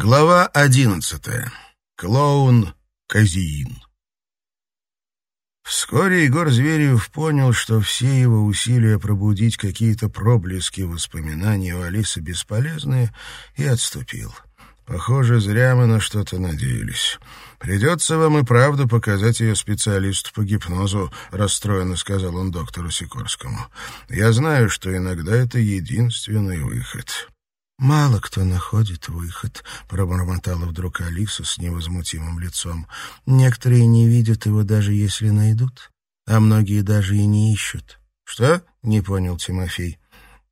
Глава одиннадцатая. Клоун Казиин. Вскоре Егор Зверев понял, что все его усилия пробудить какие-то проблески воспоминаний у Алисы бесполезны, и отступил. Похоже, зря мы на что-то надеялись. «Придется вам и правда показать ее специалисту по гипнозу», — расстроенно сказал он доктору Сикорскому. «Я знаю, что иногда это единственный выход». «Мало кто находит выход», — пробормотала вдруг Алиса с невозмутимым лицом. «Некоторые не видят его, даже если найдут, а многие даже и не ищут». «Что?» — не понял Тимофей.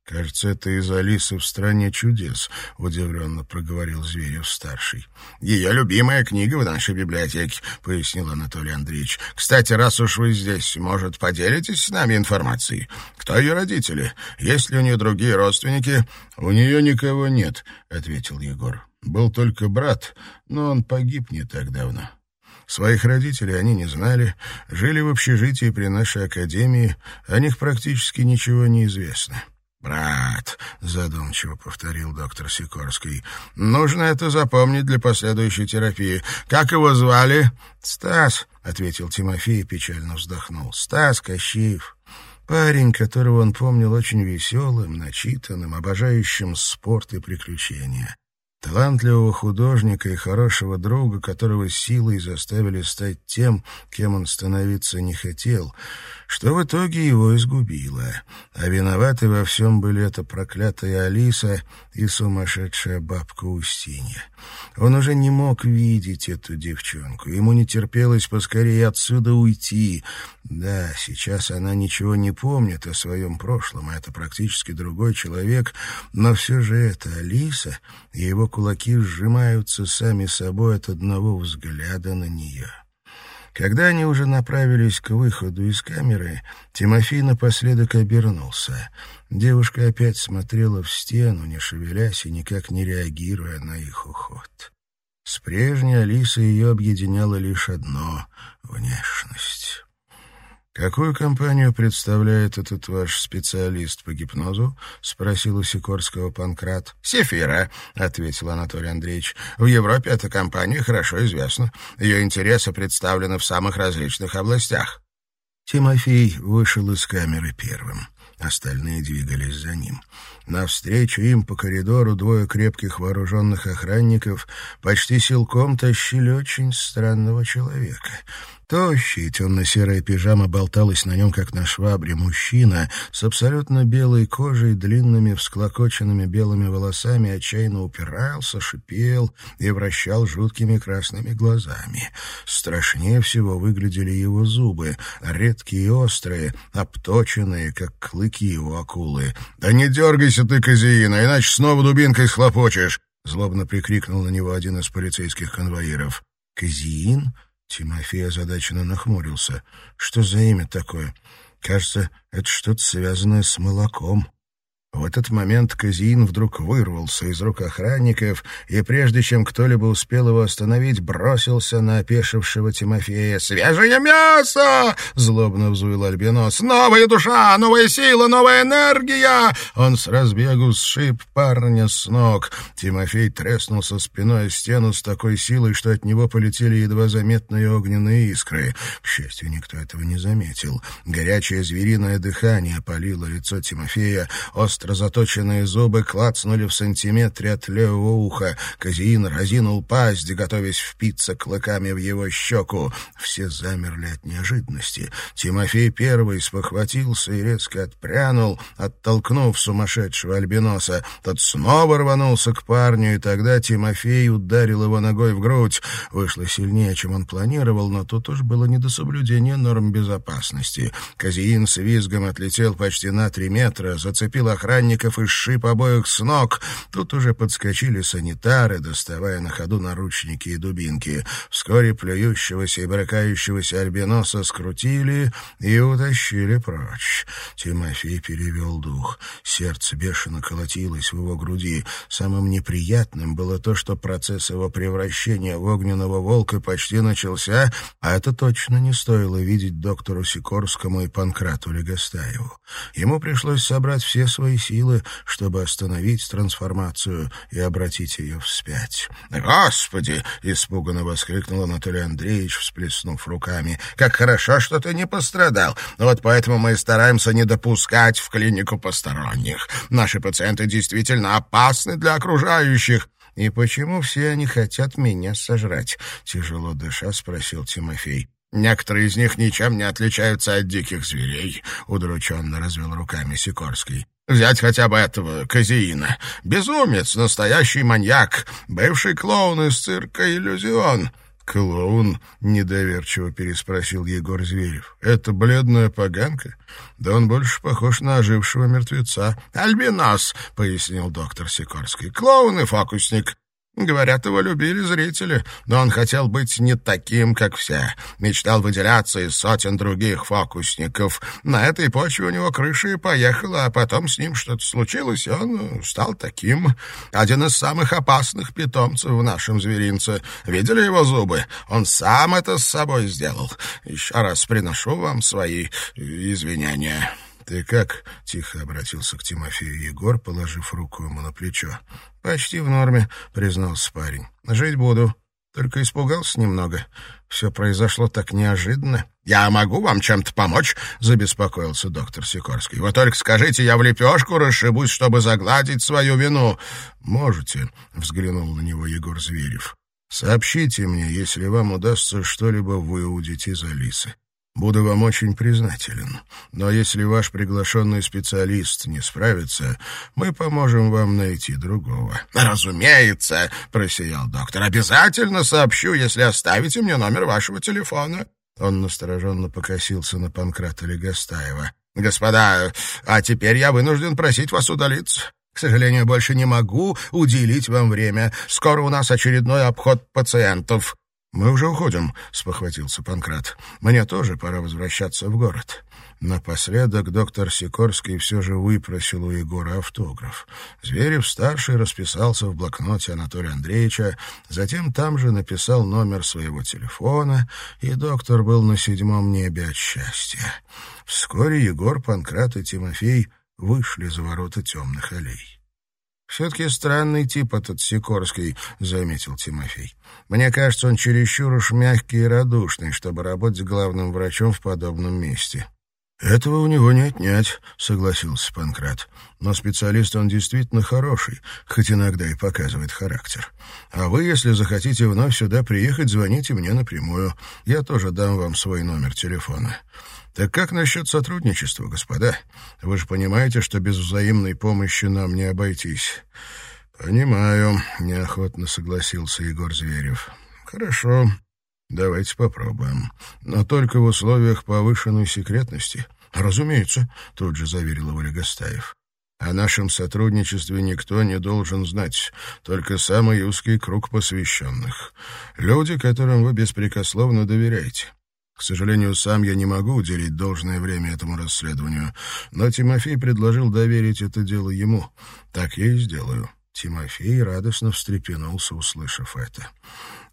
«Кажется, это из Алисы в стране чудес», — удивленно проговорил Зверев-старший. «Ее любимая книга в нашей библиотеке», — пояснил Анатолий Андреевич. «Кстати, раз уж вы здесь, может, поделитесь с нами информацией? Кто ее родители? Есть ли у нее другие родственники?» «У нее никого нет», — ответил Егор. «Был только брат, но он погиб не так давно». Своих родителей они не знали, жили в общежитии при нашей академии, о них практически ничего не известно. «Брат», — задумчиво повторил доктор Сикорский, — «нужно это запомнить для последующей терапии. Как его звали?» «Стас», — ответил Тимофей и печально вздохнул. «Стас Кощеев». Парень, которого он помнил очень веселым, начитанным, обожающим спорт и приключения. Талантливого художника и хорошего друга, которого силой заставили стать тем, кем он становиться не хотел — что в итоге его изгубило. А виноваты во всем были эта проклятая Алиса и сумасшедшая бабка Устинья. Он уже не мог видеть эту девчонку. Ему не терпелось поскорее отсюда уйти. Да, сейчас она ничего не помнит о своем прошлом, а это практически другой человек, но все же это Алиса, и его кулаки сжимаются сами собой от одного взгляда на нее. Когда они уже направились к выходу из камеры, Тимофей напоследок обернулся. Девушка опять смотрела в стену, не шевелясь и никак не реагируя на их уход. С прежней Алисой ее объединяло лишь одно — внешность. «Какую компанию представляет этот ваш специалист по гипнозу?» — спросил у Сикорского Панкрат. «Сефира», — ответил Анатолий Андреевич. «В Европе эта компания хорошо известна. Ее интересы представлены в самых различных областях». Тимофей вышел из камеры первым. Остальные двигались за ним. Навстречу им по коридору двое крепких вооруженных охранников почти силком тащили очень странного человека — Тощий, темно-серая пижама болталась на нем, как на швабре, мужчина с абсолютно белой кожей, длинными всклокоченными белыми волосами, отчаянно упирался, шипел и вращал жуткими красными глазами. Страшнее всего выглядели его зубы, редкие и острые, обточенные, как клыки у акулы. «Да не дергайся ты, Казиина, иначе снова дубинкой схлопочешь!» Злобно прикрикнул на него один из полицейских конвоиров. «Казиин?» Тимофей озадаченно нахмурился. «Что за имя такое? Кажется, это что-то связанное с молоком». В этот момент Казиин вдруг вырвался из рук охранников и, прежде чем кто-либо успел его остановить, бросился на опешившего Тимофея. «Свежее мясо!» — злобно взвыл Альбинос. «Новая душа, новая сила, новая энергия!» Он с разбегу сшиб парня с ног. Тимофей треснулся спиной о стену с такой силой, что от него полетели едва заметные огненные искры. К счастью, никто этого не заметил. Горячее звериное дыхание опалило лицо Тимофея, остро заточенные зубы клацнули в сантиметре от левого уха. Казиин разинул пасть, готовясь впиться клыками в его щеку. Все замерли от неожиданности. Тимофей первый спохватился и резко отпрянул, оттолкнув сумасшедшего альбиноса. Тот снова рванулся к парню, и тогда Тимофей ударил его ногой в грудь. Вышло сильнее, чем он планировал, но тут уж было не до соблюдения норм безопасности. Казиин с визгом отлетел почти на три метра, зацепил охранника, охранников и сшиб обоих с ног. Тут уже подскочили санитары, доставая на ходу наручники и дубинки. Вскоре плюющегося и брыкающегося альбиноса скрутили и утащили прочь. Тимофей перевел дух. Сердце бешено колотилось в его груди. Самым неприятным было то, что процесс его превращения в огненного волка почти начался, а это точно не стоило видеть доктору Сикорскому и Панкрату Легостаеву. Ему пришлось собрать все свои все силы, чтобы остановить трансформацию и обратить ее вспять. «Господи!» — испуганно воскликнул Анатолий Андреевич, всплеснув руками. «Как хорошо, что ты не пострадал. Вот поэтому мы стараемся не допускать в клинику посторонних. Наши пациенты действительно опасны для окружающих». «И почему все они хотят меня сожрать?» — тяжело дыша спросил Тимофей. «Некоторые из них ничем не отличаются от диких зверей», — удрученно развел руками Сикорский. «Взять хотя бы этого Казеина. Безумец, настоящий маньяк, бывший клоун из цирка «Иллюзион». «Клоун?» — недоверчиво переспросил Егор Зверев. «Это бледная поганка? Да он больше похож на ожившего мертвеца». «Альбинос», — пояснил доктор Сикорский. «Клоун и фокусник. Говорят, его любили зрители, но он хотел быть не таким, как все. Мечтал выделяться из сотен других фокусников. На этой почве у него крыша и поехала, а потом с ним что-то случилось, и он стал таким. Один из самых опасных питомцев в нашем зверинце. Видели его зубы? Он сам это с собой сделал. Еще раз приношу вам свои извинения». «Ты как?» — тихо обратился к Тимофею Егор, положив руку ему на плечо. «Почти в норме», — признался парень. «Жить буду. Только испугался немного. Все произошло так неожиданно». «Я могу вам чем-то помочь?» — забеспокоился доктор Сикорский. «Вы только скажите, я в лепешку расшибусь, чтобы загладить свою вину». «Можете», — взглянул на него Егор Зверев. «Сообщите мне, если вам удастся что-либо выудить из Алисы. Буду вам очень признателен. Но если ваш приглашенный специалист не справится, мы поможем вам найти другого». «Разумеется», — просиял доктор. «Обязательно сообщу, если оставите мне номер вашего телефона». Он настороженно покосился на Панкрата Легостаева. «Господа, а теперь я вынужден просить вас удалиться. К сожалению, больше не могу уделить вам время. Скоро у нас очередной обход пациентов». «Мы уже уходим», — спохватился Панкрат. «Мне тоже пора возвращаться в город». Напоследок доктор Сикорский все же выпросил у Егора автограф. Зверев-старший расписался в блокноте Анатолия Андреевича, затем там же написал номер своего телефона, и доктор был на седьмом небе от счастья. Вскоре Егор, Панкрат и Тимофей вышли за ворота темных аллей. «Все-таки странный тип этот Сикорский», — заметил Тимофей. «Мне кажется, он чересчур уж мягкий и радушный, чтобы работать главным врачом в подобном месте». «Этого у него не отнять», — согласился Панкрат. «Но специалист он действительно хороший, хоть иногда и показывает характер. А вы, если захотите вновь сюда приехать, звоните мне напрямую. Я тоже дам вам свой номер телефона». Так как насчет сотрудничества, господа? Вы же понимаете, что без взаимной помощи нам не обойтись. Понимаю, неохотно согласился Егор Зверев. Хорошо, давайте попробуем. Но только в условиях повышенной секретности. Разумеется, тут же заверил его Легостаев. О нашем сотрудничестве никто не должен знать, только самый узкий круг посвященных. Люди, которым вы беспрекословно доверяете. К сожалению, сам я не могу уделить должное время этому расследованию, но Тимофей предложил доверить это дело ему. Так я и сделаю». Тимофей радостно встрепенулся, услышав это.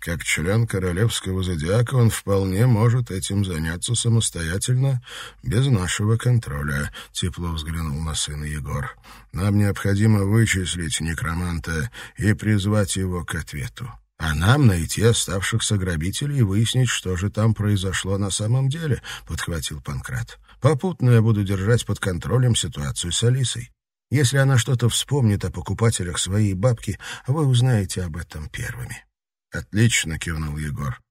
Как член королевского зодиака он вполне может этим заняться самостоятельно, без нашего контроля, — тепло взглянул на сына Егор. Нам необходимо вычислить некроманта и призвать его к ответу а нам найти оставшихся грабителей и выяснить, что же там произошло на самом деле», — подхватил Панкрат. «Попутно я буду держать под контролем ситуацию с Алисой. Если она что-то вспомнит о покупателях своей бабки, вы узнаете об этом первыми». «Отлично», — кивнул Егор.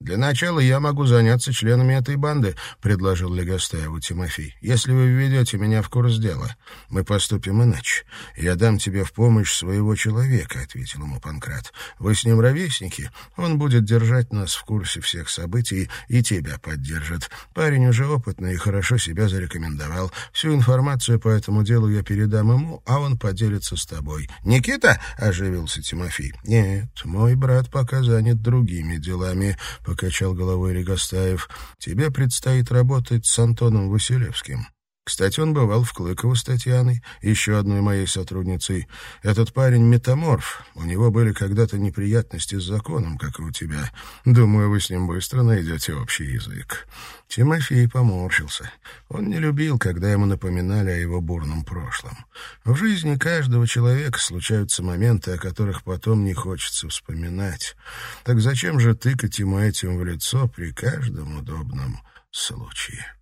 «Для начала я могу заняться членами этой банды», — предложил Легостаеву Тимофей. «Если вы введете меня в курс дела, мы поступим иначе. Я дам тебе в помощь своего человека», — ответил ему Панкрат. «Вы с ним ровесники, он будет держать нас в курсе всех событий и тебя поддержит. Парень уже опытный и хорошо себя зарекомендовал. Всю информацию по этому делу я передам ему, а он поделится с тобой». «Никита?» — оживился Тимофей. «Нет, мой брат пока занят другими делами», покачал головой Регостаев. «Тебе предстоит работать с Антоном Василевским. Кстати, он бывал в Клыково с Татьяной, еще одной моей сотрудницей. Этот парень метаморф. У него были когда-то неприятности с законом, как и у тебя. Думаю, вы с ним быстро найдете общий язык». Тимофей поморщился. Он не любил, когда ему напоминали о его бурном прошлом. В жизни каждого человека случаются моменты, о которых потом не хочется вспоминать. Так зачем же тыкать ему этим в лицо при каждом удобном случае?